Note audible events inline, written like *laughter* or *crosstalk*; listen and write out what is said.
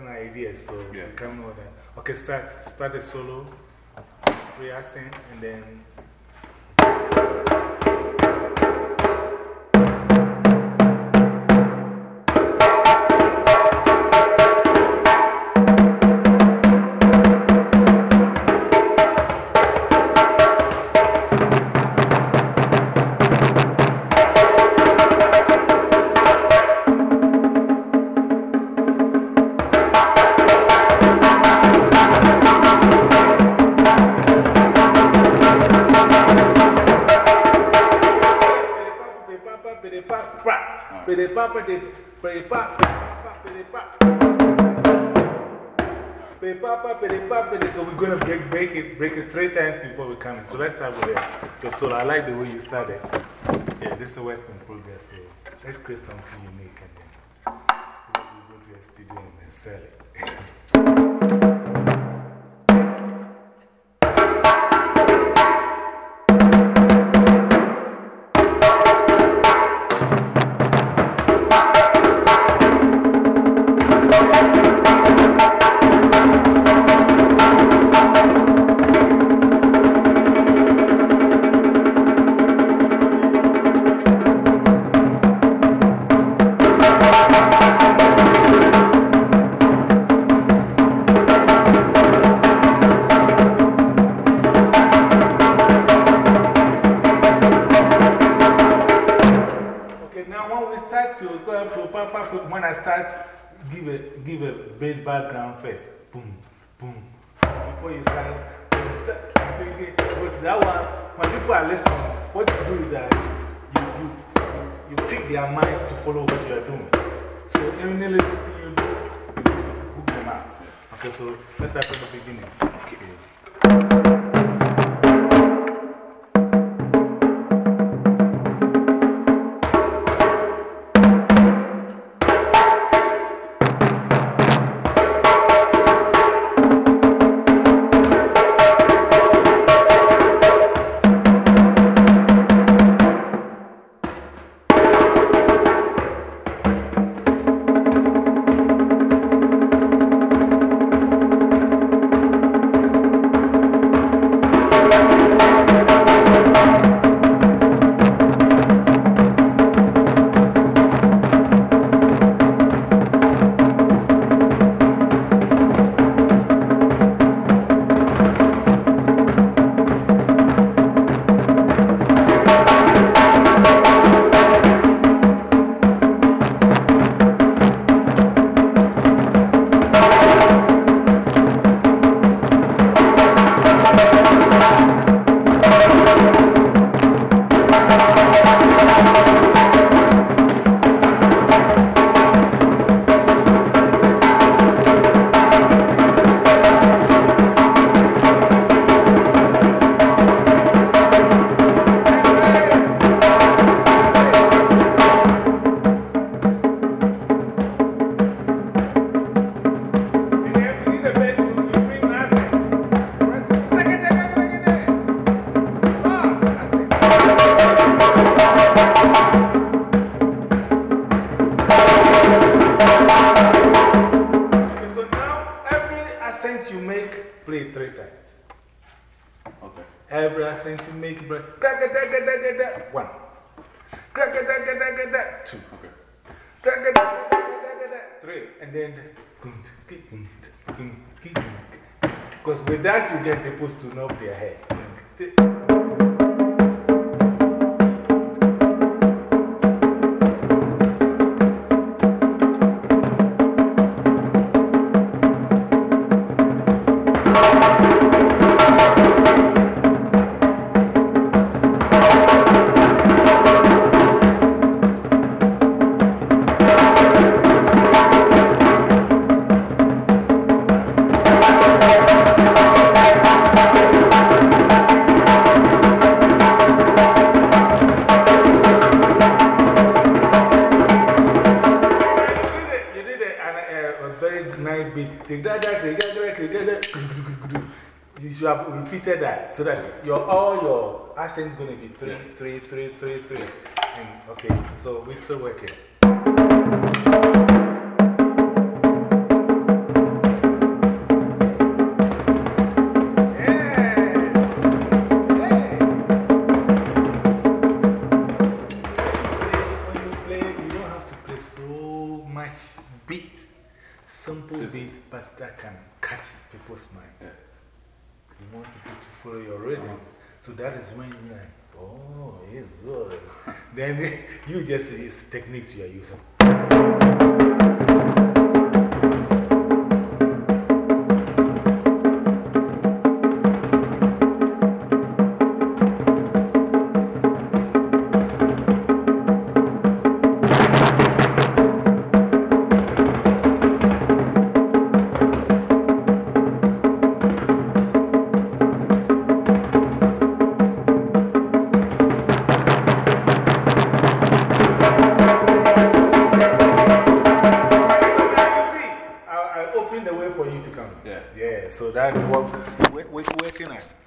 discussing ideas, so Yeah. we come with that. Okay, start, start a solo, rehearsing, and then. So we're going to break, break, it, break it three times before we come in. So let's start with the solo. I like the way you started. Yeah, this is a work in progress. So let's create something unique and then so we go to a studio and sell it. Up when I start, give a, give a bass background first. Boom, boom. Before you start, because that one, when people are listening, what you do is that you, you, you trick their mind to follow what you are doing. So, any little thing you do, you hook them out. Okay, so let's start from the beginning. Okay. Play three times. Okay. Every accent you make, play one. Two. Okay. Three. And then. Because with that, you get people to nod their head. Very nice beat. You should have repeated that so that your, all your accent going to be three, three, three, three, three. And, okay, so we're still working. can catch people's mind. You want people to follow your rhythm. Uh-huh. So that is when you're like, oh, it's good. *laughs* then *laughs* you just, it's techniques you are using. So that's what we're, we're working on.